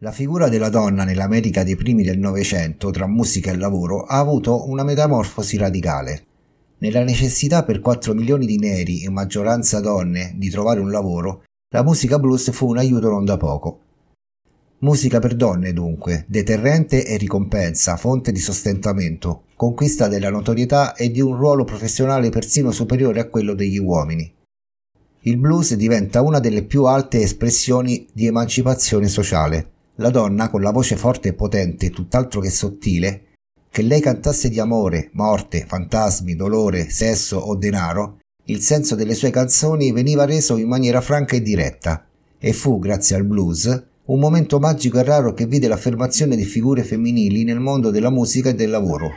La figura della donna nell'America dei primi del Novecento, tra musica e lavoro, ha avuto una metamorfosi radicale. Nella necessità per 4 milioni di neri, in maggioranza donne, di trovare un lavoro, la musica blues fu un aiuto non da poco. Musica per donne, dunque, deterrente e ricompensa, fonte di sostentamento, conquista della notorietà e di un ruolo professionale persino superiore a quello degli uomini. Il blues diventa una delle più alte espressioni di emancipazione sociale. La donna, con la voce forte e potente, tutt'altro che sottile, che lei cantasse di amore, morte, fantasmi, dolore, sesso o denaro, il senso delle sue canzoni veniva reso in maniera franca e diretta, e fu, grazie al blues, un momento magico e raro che vide l'affermazione di figure femminili nel mondo della musica e del lavoro.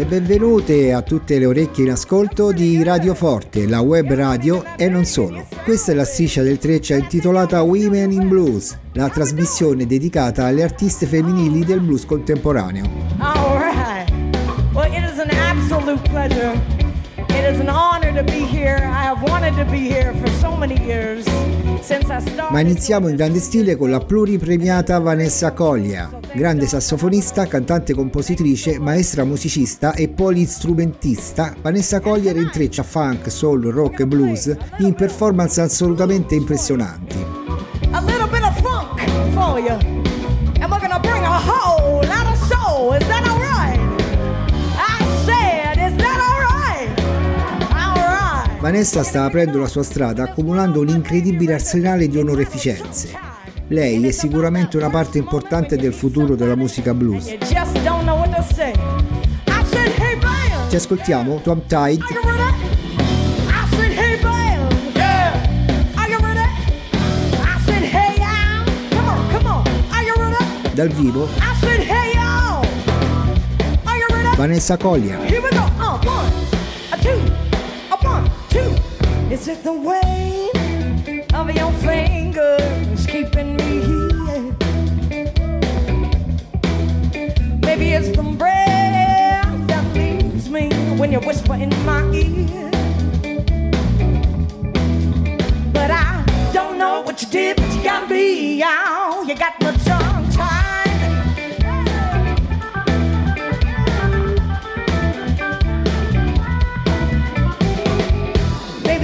E benvenute a tutte le orecchie in ascolto di Radio Forte, la web radio e non solo. Questa è la striscia del treccia intitolata Women in Blues, la trasmissione dedicata alle artiste femminili del blues contemporaneo. All right. Well, it an absolute pleasure. It is an honor to be here. I have wanted to be here for so many years. Ma iniziamo in grande stile con la pluripremiata Vanessa Coglia, grande sassofonista, cantante compositrice, maestra musicista e polistrumentista. Vanessa Coglia intreccia funk, soul, rock e blues in performance assolutamente impressionanti. A little bit of funk for you. Vanessa sta aprendo la sua strada accumulando un incredibile arsenale di onoreficenze. Lei è sicuramente una parte importante del futuro della musica blues. Ci ascoltiamo Tom Tide. Dal vivo. Vanessa Collier. Is it the weight of your fingers keeping me here? Maybe it's the breath that leaves me when you whisper in my ear. But I don't know what you did, but you got me out. You got my tongue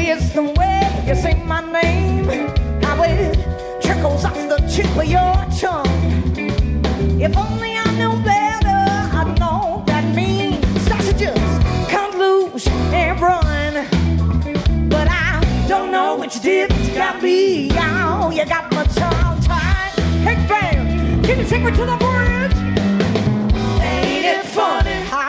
it's the way you say my name, how it trickles off the tip of your tongue. If only I knew better, I'd know that means sausages cut loose and run. But I don't know what you did, you got me out. You got my tongue tied. Hey, bam, can you take me to the bridge? Ain't it funny how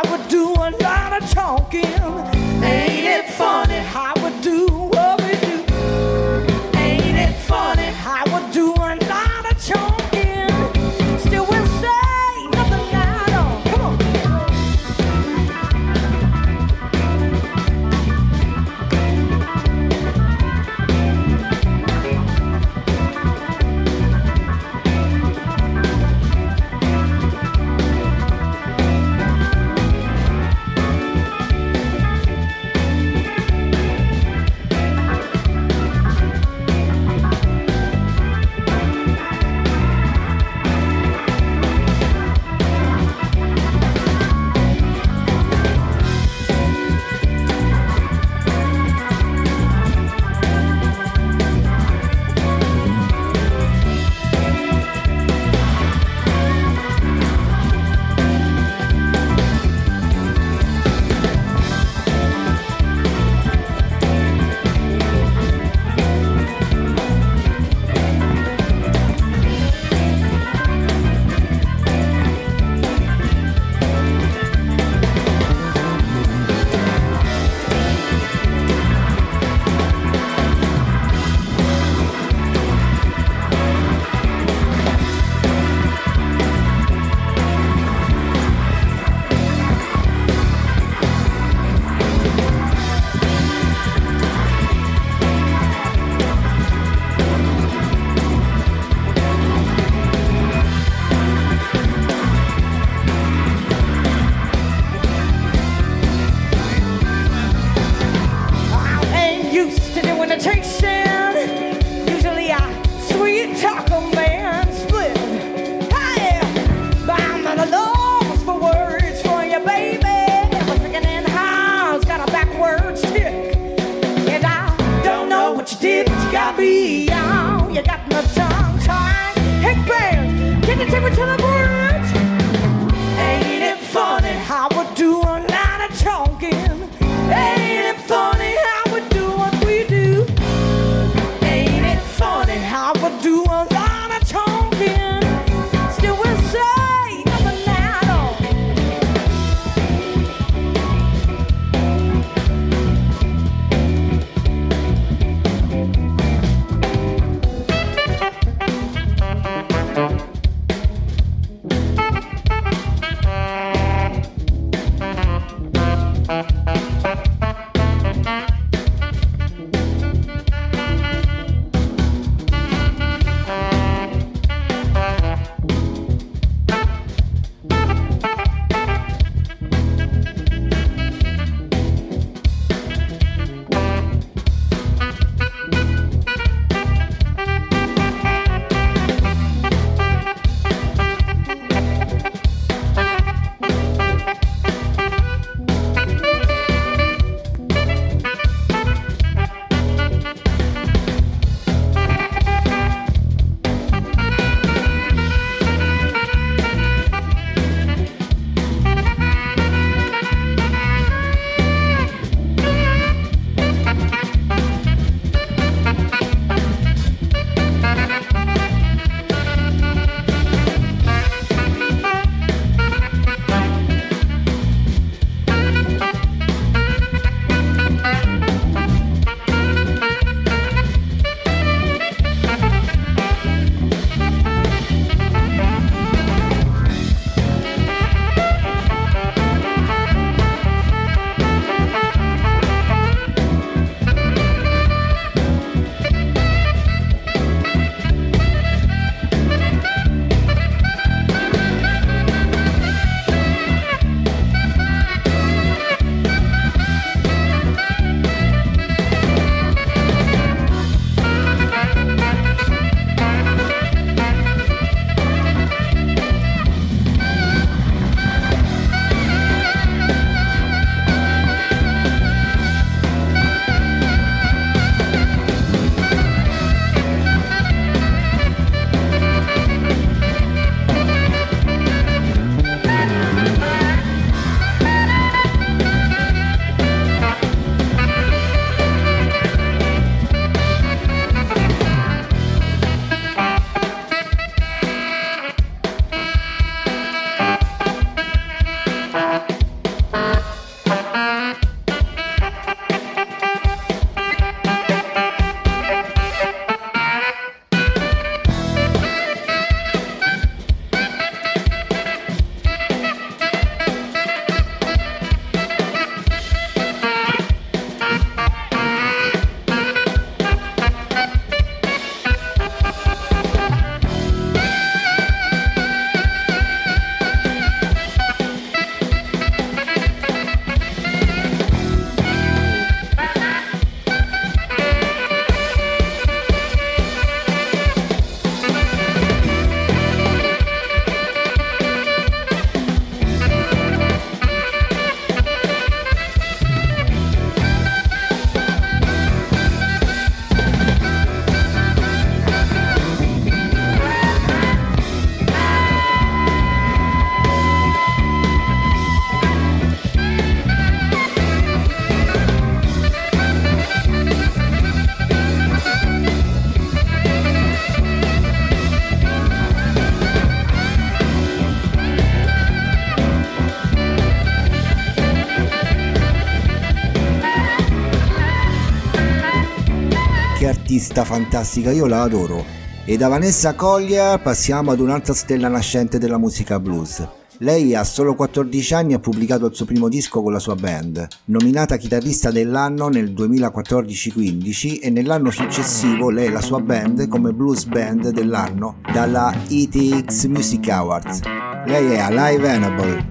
artista fantastica, io la adoro. E da Vanessa Collier passiamo ad un'altra stella nascente della musica blues. Lei a solo 14 anni ha pubblicato il suo primo disco con la sua band, nominata chitarrista dell'anno nel 2014-15 e nell'anno successivo lei e la sua band come blues band dell'anno dalla ETX Music Awards. Lei è Alive Hannibal,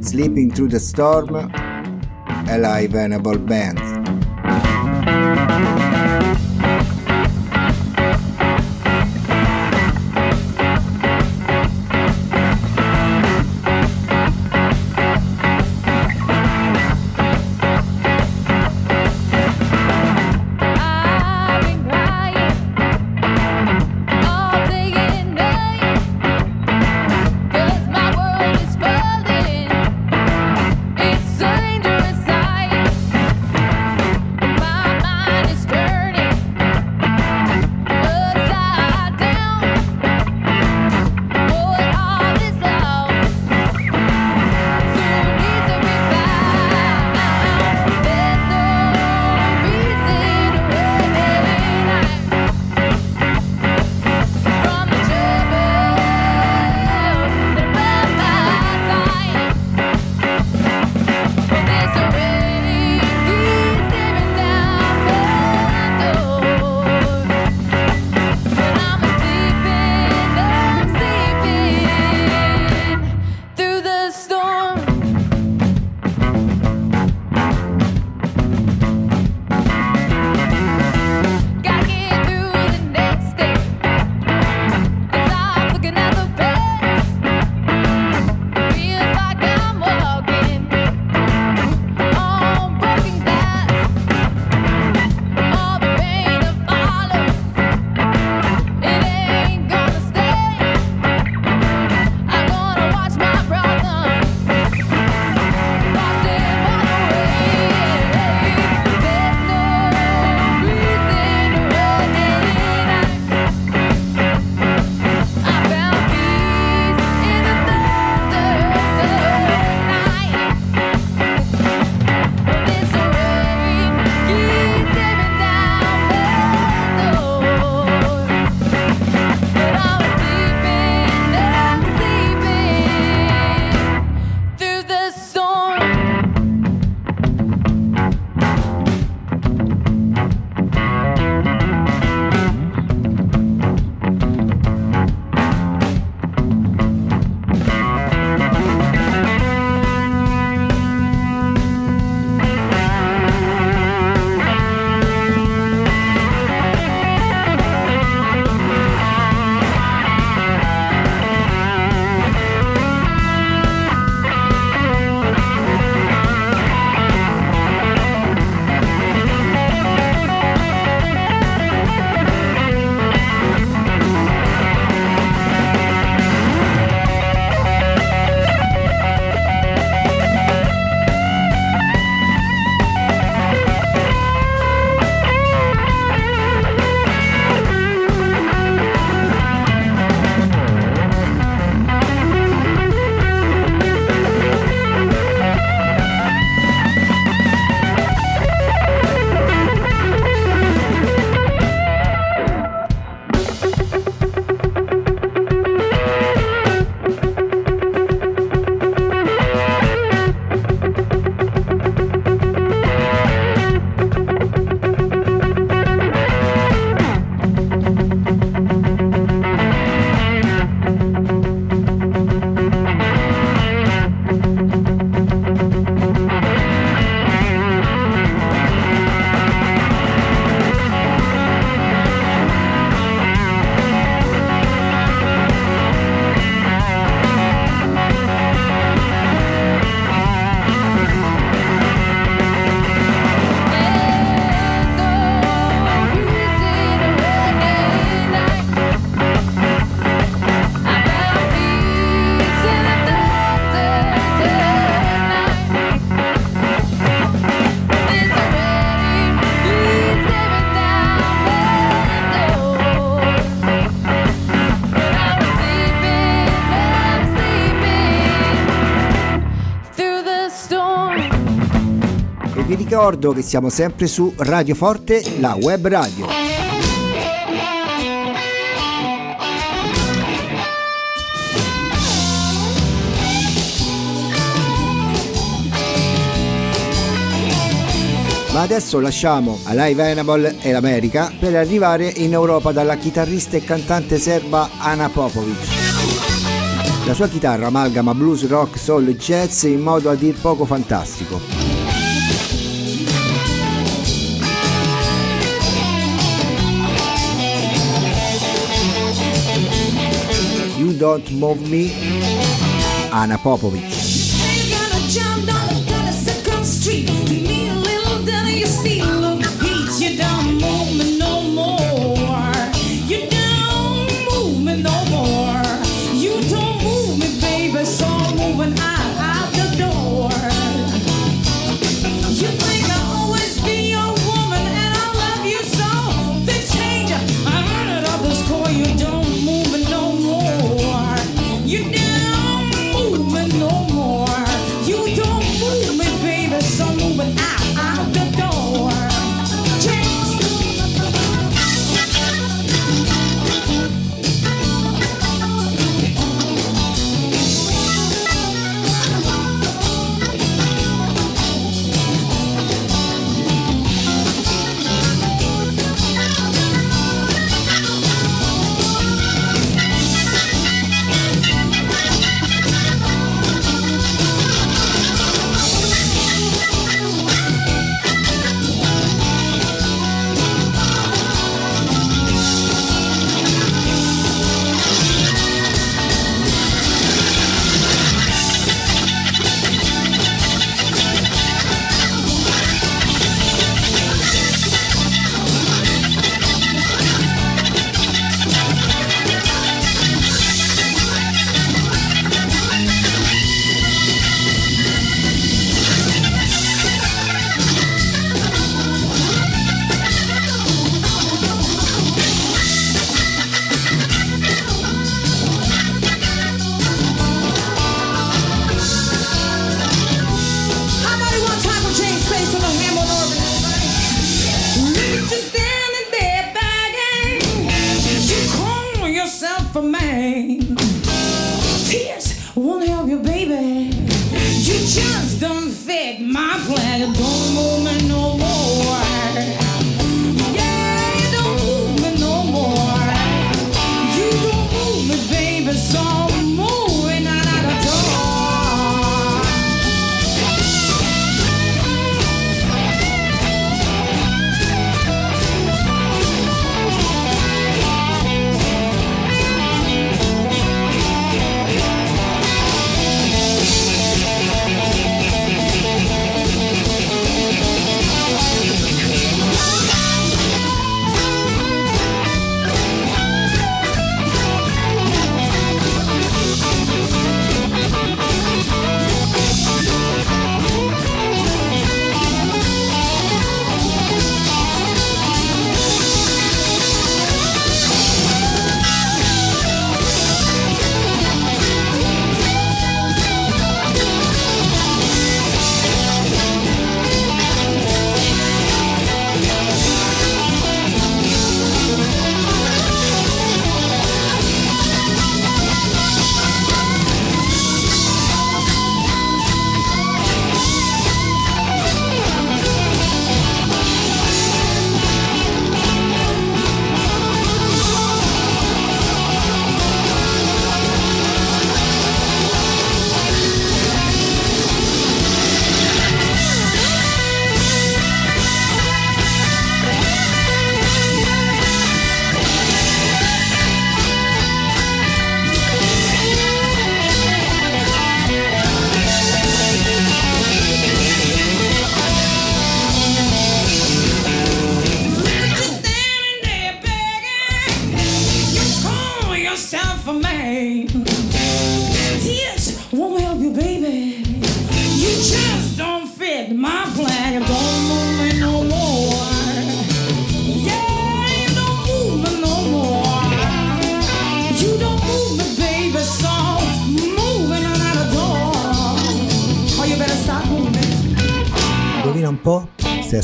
Sleeping Through the Storm, Alive Hannibal Band. Ricordo che siamo sempre su Radio Forte, la web radio. Ma adesso lasciamo a Live Animal e l'America per arrivare in Europa dalla chitarrista e cantante serba Ana Popovic. La sua chitarra amalgama blues, rock, soul e jazz in modo a dir poco fantastico. Don't Move Me, Ana Popovic.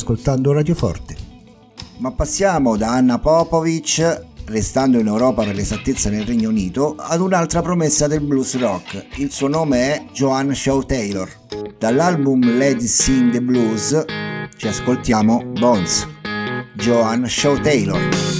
ascoltando Radio Forte. Ma passiamo da Anna Popovic, restando in Europa per l'esattezza nel Regno Unito, ad un'altra promessa del blues rock. Il suo nome è Joan Shaw Taylor. Dall'album Ladies in the Blues ci ascoltiamo Bones. Joan Shaw Taylor.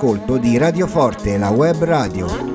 all'ascolto di Radio Forte, la web radio.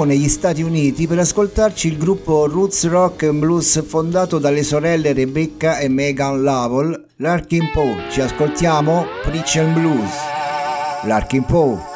Torniamo negli Stati Uniti per ascoltarci il gruppo Roots Rock and Blues fondato dalle sorelle Rebecca e Megan Lovell, Larkin Poe. Ci ascoltiamo Preach and Blues. Larkin Poe.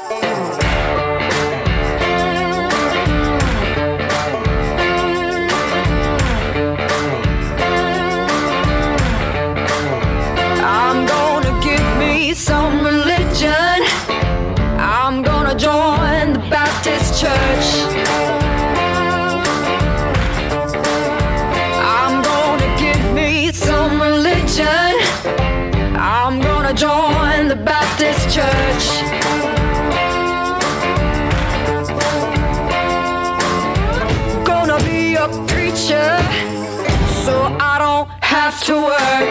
To work.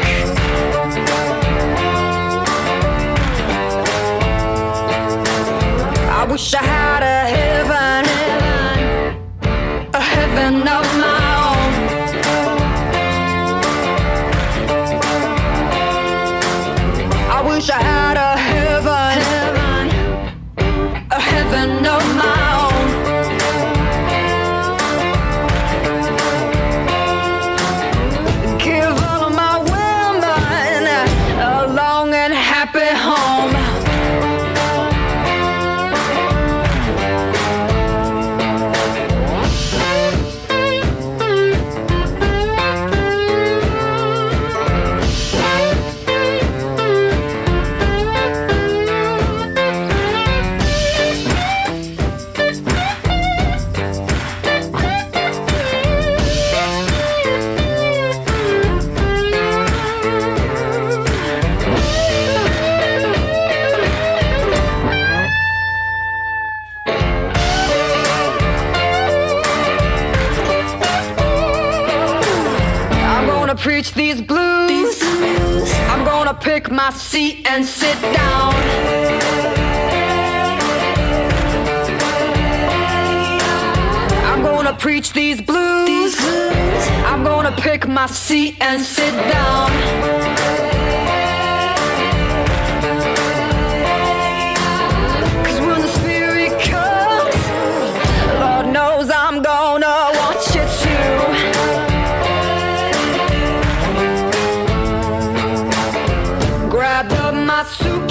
I wish I had a heaven, a heaven of my own. I wish I had a heaven, heaven, a heaven of my pick my seat and sit down. I'm gonna preach these blues. I'm gonna pick my seat and sit down.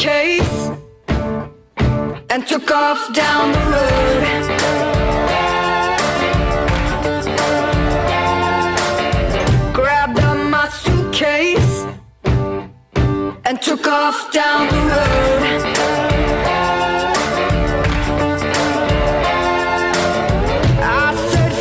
Suitcase and took off down the road. Grabbed up my suitcase and took off down the road. I said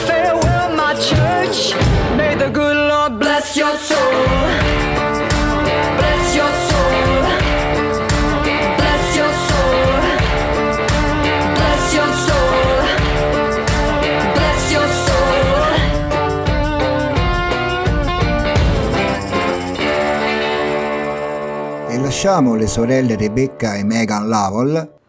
lasciamo le sorelle Rebecca e Megan Lovell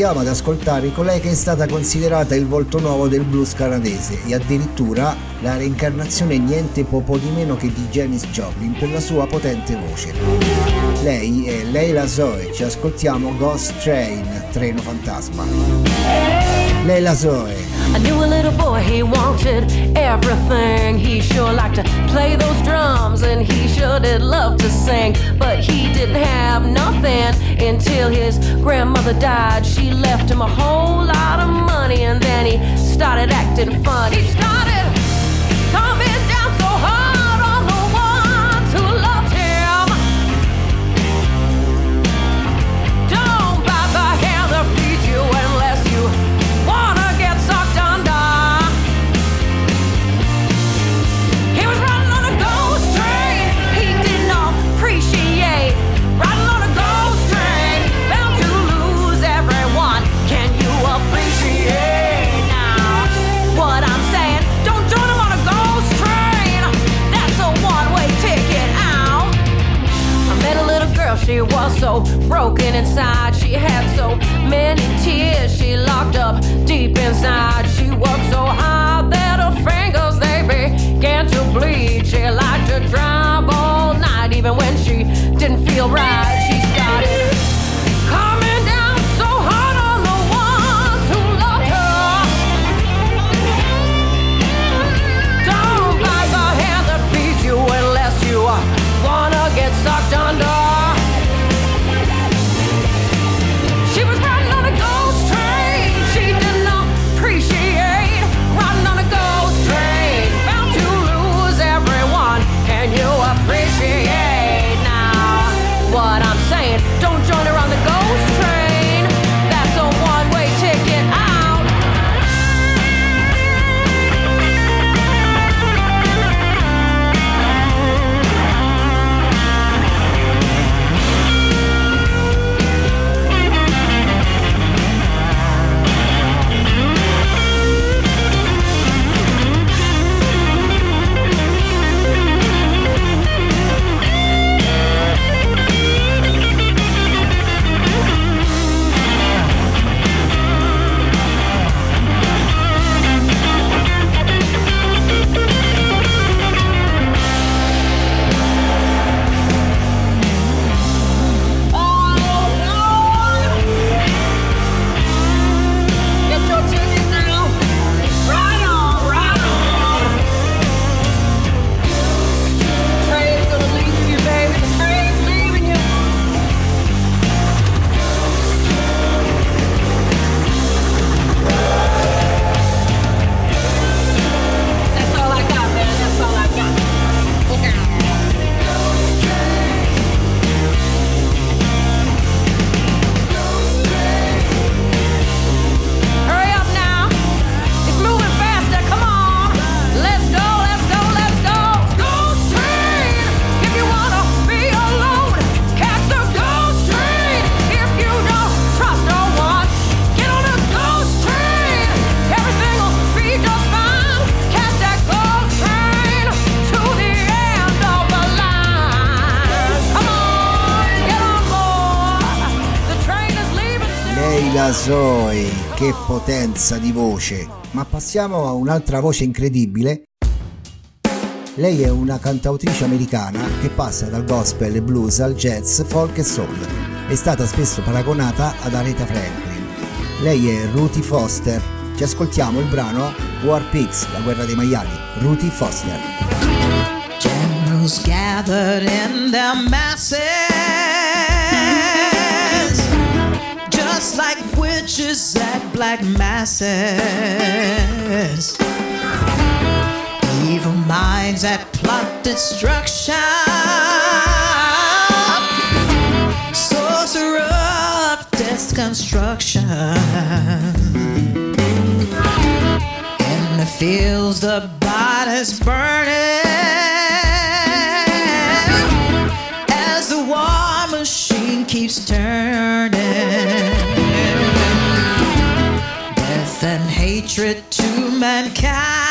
andiamo ad ascoltare colei che è stata considerata il volto nuovo del blues canadese e addirittura la reincarnazione niente poco di meno che di Janis Joplin per la sua potente voce. Lei è Leila Zoe, ci ascoltiamo Ghost Train, treno fantasma. Leila Zoe. I knew a little boy, he wanted everything. He sure liked to play those drums and he sure did love to sing. But he didn't have nothing until his grandmother died. She left him a whole lot of money and then he started acting funny. He started she was so broken inside. She had so many tears she locked up deep inside. She worked so hard that her fingers they began to bleed. She liked to drive all night, even when she didn't feel right. She potenza di voce! Ma passiamo a un'altra voce incredibile. Lei è una cantautrice americana che passa dal gospel e blues al jazz, folk e soul. È stata spesso paragonata ad Aretha Franklin. Lei è Ruthie Foster. Ci ascoltiamo il brano War Pigs, la guerra dei maiali. Ruthie Foster. Generals gathered in their masses, just like witches at black masses. Evil minds that plot destruction, sorcerer of death's construction. In the fields, the bodies burning as the war machine keeps turning. And hatred to mankind.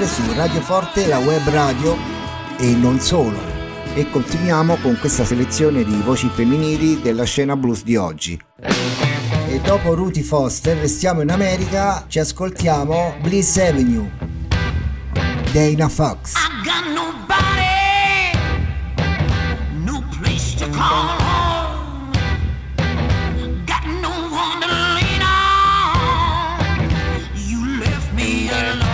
sempre su Radio Forte, la web radio e non solo. E continuiamo con questa selezione di voci femminili della scena blues di oggi. E dopo Ruthie Foster restiamo in America, ci ascoltiamo Bliss Avenue, Dana Fox. I got nobody, no place to call home, got no one to lean on, you left me alone.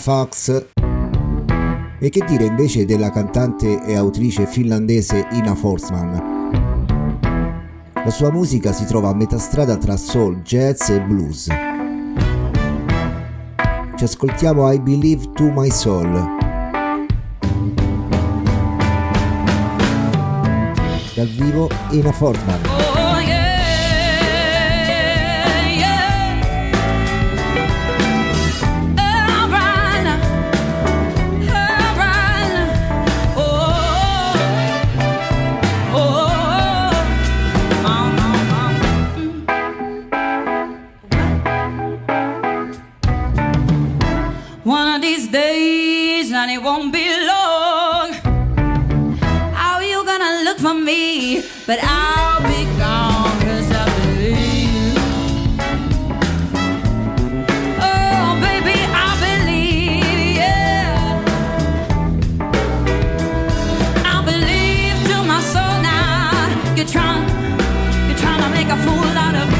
Fox. E che dire invece della cantante e autrice finlandese Ina Forsman? La sua musica si trova a metà strada tra soul, jazz e blues. Ci ascoltiamo I Believe to My Soul. Dal vivo Ina Fortman. like a fool out of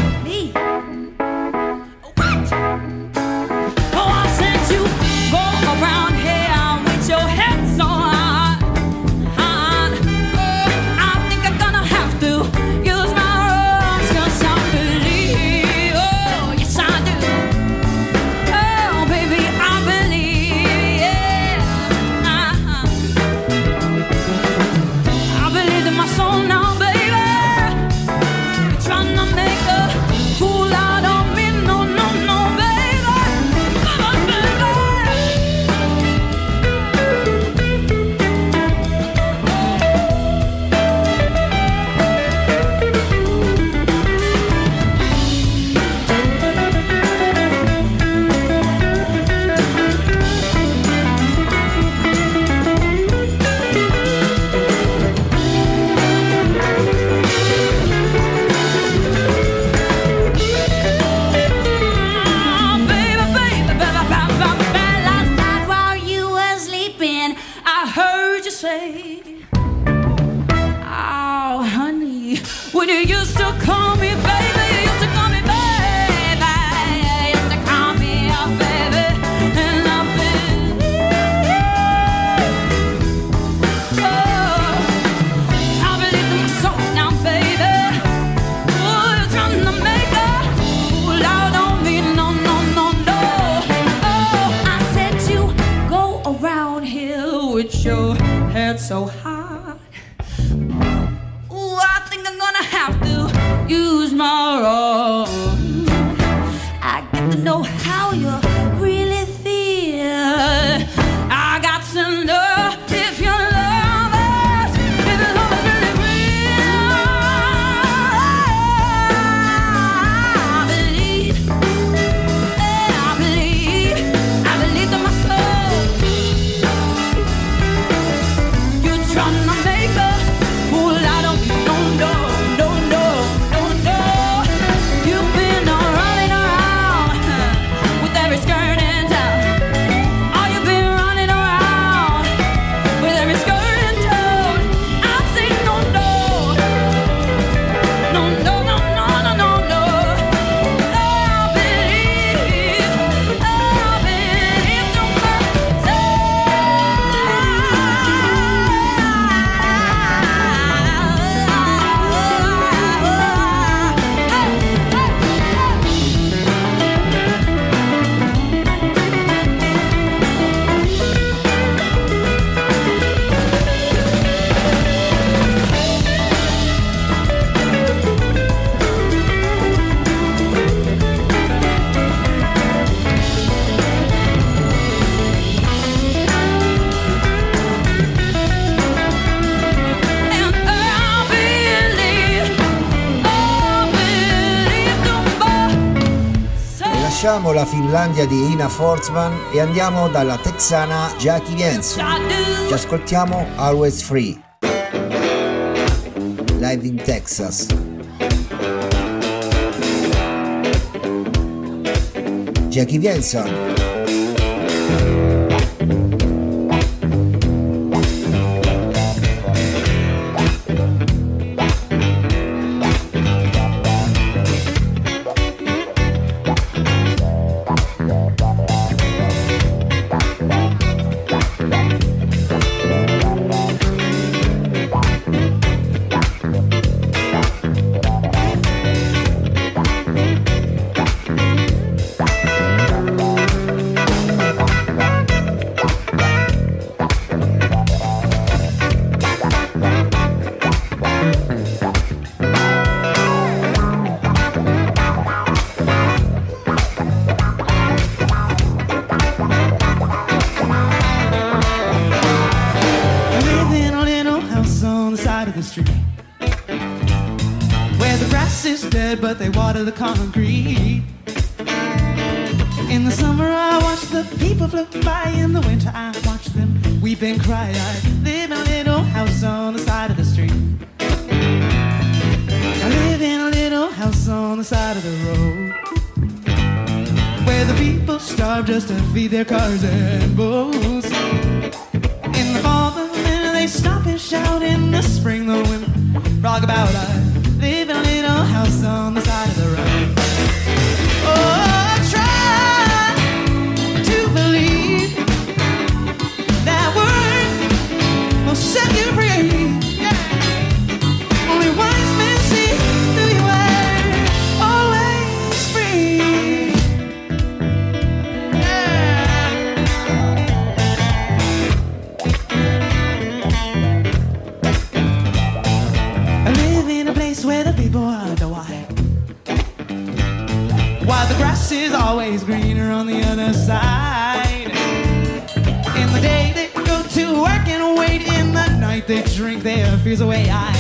Lasciamo la Finlandia di Ina Fortzman e andiamo dalla texana Jackie Jensen. Ci ascoltiamo Always Free. Live in Texas. Jackie Jensen. night they drink their fears away. I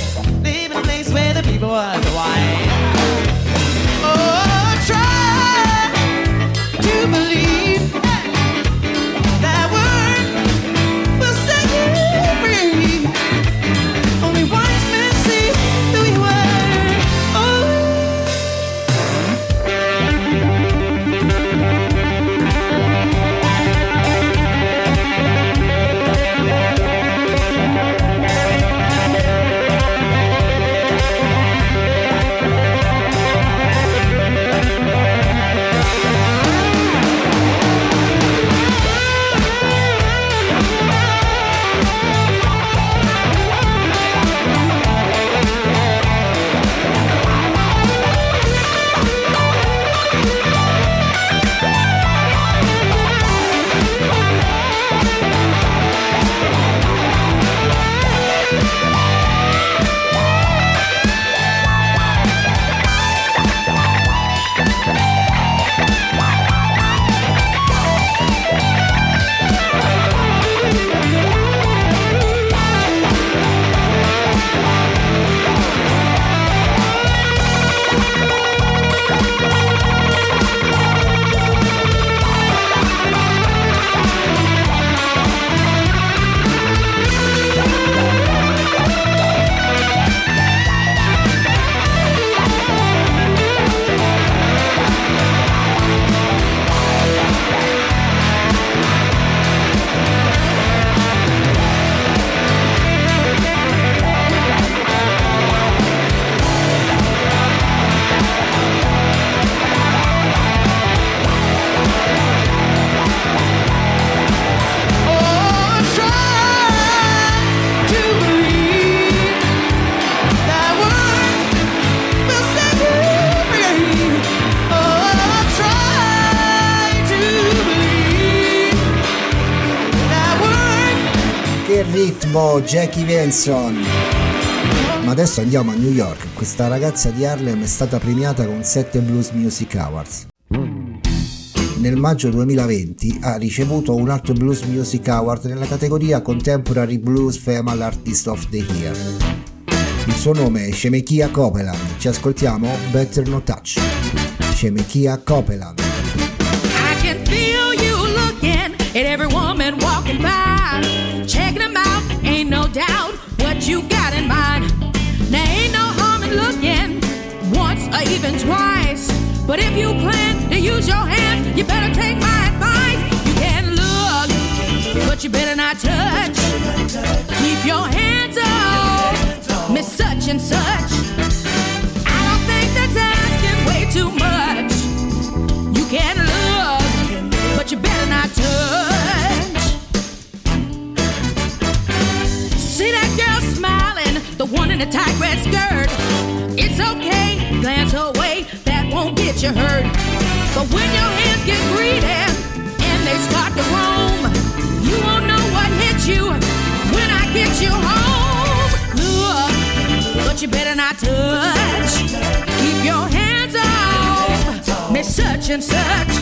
live in a place where the people are the wise. Ritmo, Jackie Benson. Ma adesso andiamo a New York. Questa ragazza di Harlem è stata premiata con 7 Blues Music Awards. Nel maggio 2020 ha ricevuto un altro Blues Music Award nella categoria Contemporary Blues Female Artist of the Year. Il suo nome è Shemekia Copeland. Ci ascoltiamo Better No Touch. Shemekia Copeland. You got in mind. There ain't no harm in looking once or even twice. But if you plan to use your hands, you better take my advice. You can look, but you better not touch. Keep your hands off, Miss Such and Such. I don't think that's asking way too much. You can look, but you better not touch. The tight red skirt. It's okay, glance away, that won't get you hurt. But when your hands get greedy and they start to roam, you won't know what hit you when I get you home. Look, but you better not touch. Keep your hands off, Miss Such and Such.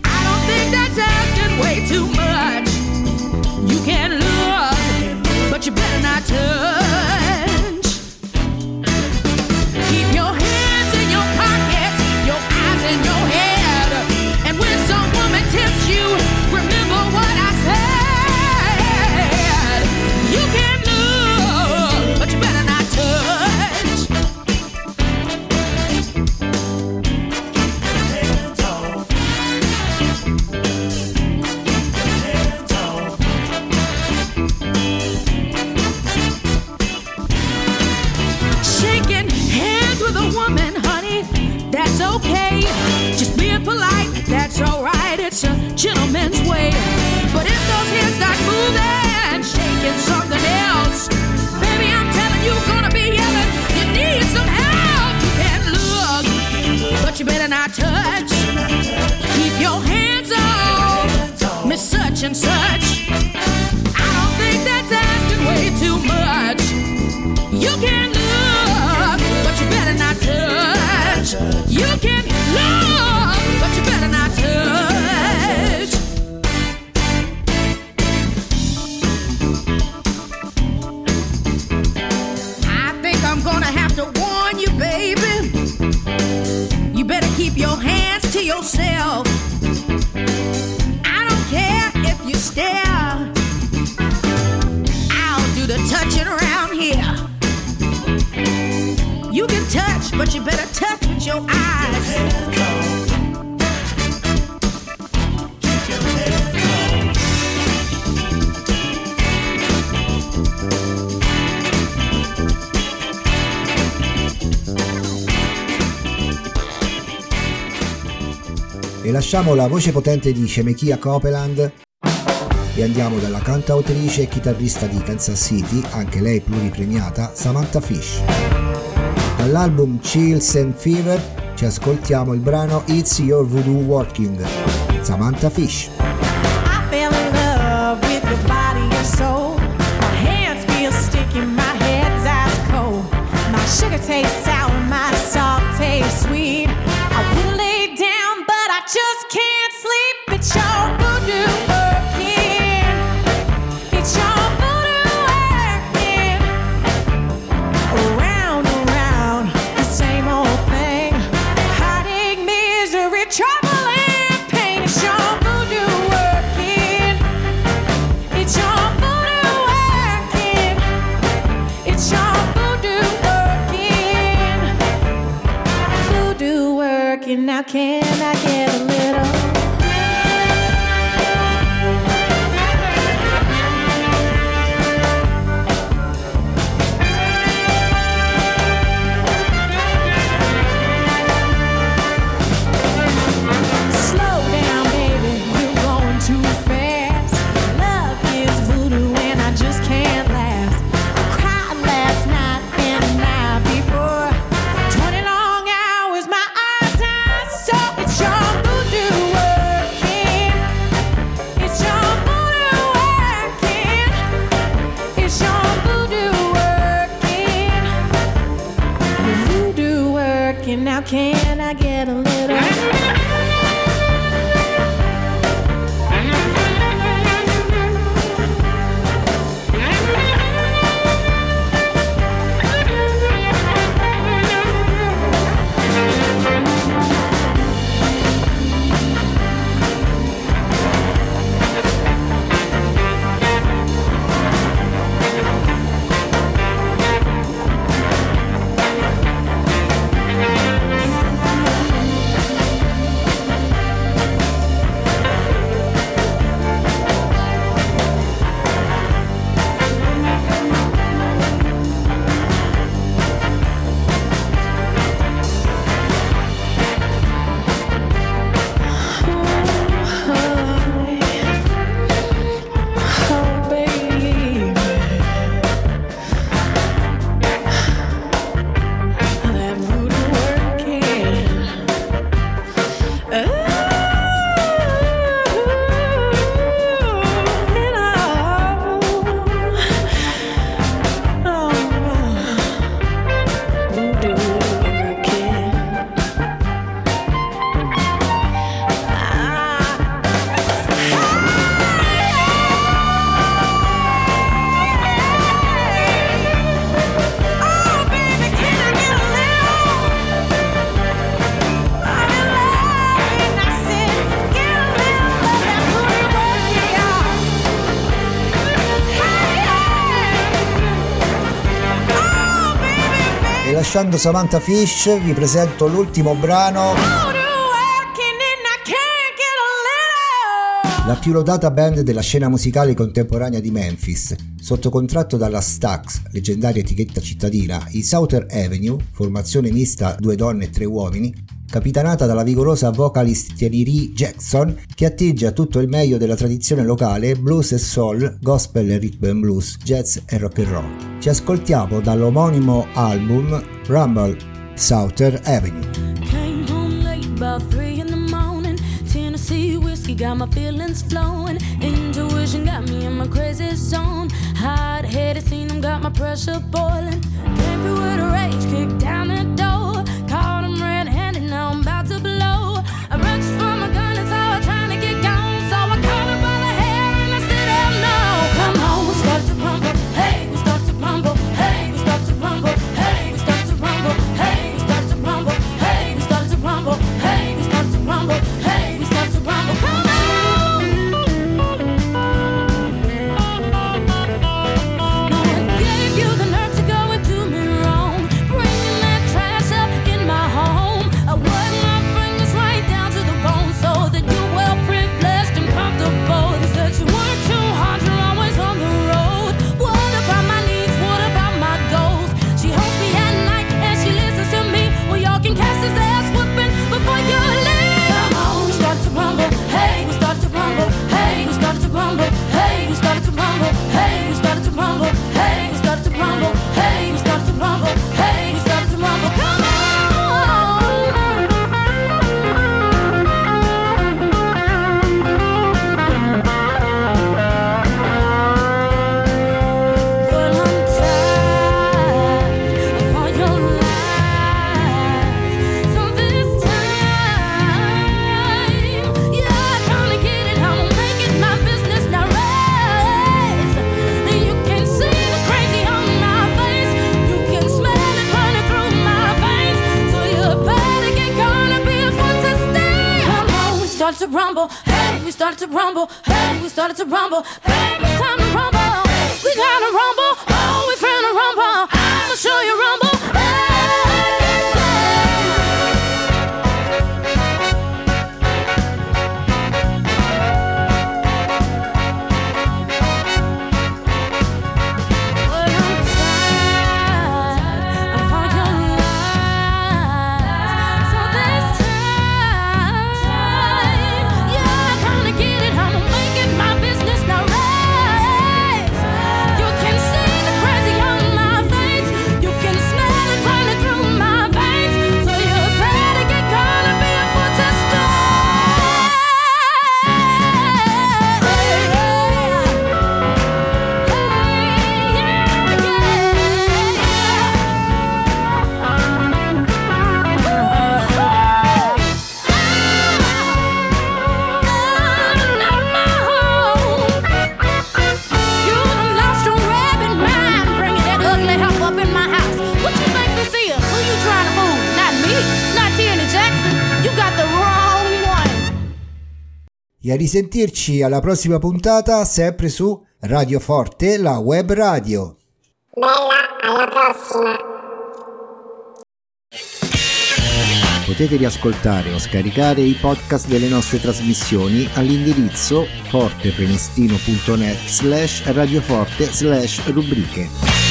I don't think that's asking way too much. E lasciamo la voce potente di Shemekia Copeland e andiamo dalla cantautrice e chitarrista di Kansas City, anche lei pluripremiata, Samantha Fish. Dall'album Chills and Fever ci ascoltiamo il brano It's Your Voodoo Working, Samantha Fish. Sugar tastes sour, my salt tastes sweet. lasciando Samantha Fish vi presento l'ultimo brano la più lodata band della scena musicale contemporanea di Memphis. Sotto contratto dalla Stax, leggendaria etichetta cittadina, i Southern Avenue, formazione mista due donne e tre uomini, capitanata dalla vigorosa vocalist Thierry Jackson, che atteggia tutto il meglio della tradizione locale, blues e soul, gospel e rhythm and blues, jazz e rock and roll. Ci ascoltiamo dall'omonimo album Rumble Southern Avenue. Tennessee whiskey got my feelings flowing. Intuition got me in my crazy zone. Hot headed, seen got my pressure boiling. Everywhere the rage kicked down the started to rumble. Hey, we started to rumble. Hey, we started to rumble. Hey, it's time to rumble. We gotta rumble. Oh, we're finna rumble. I'ma show you rumble. E a risentirci alla prossima puntata, sempre su Radio Forte, la web radio. Potete riascoltare o scaricare i podcast delle nostre trasmissioni all'indirizzo fortepremestino.net slash radioforte slash rubriche.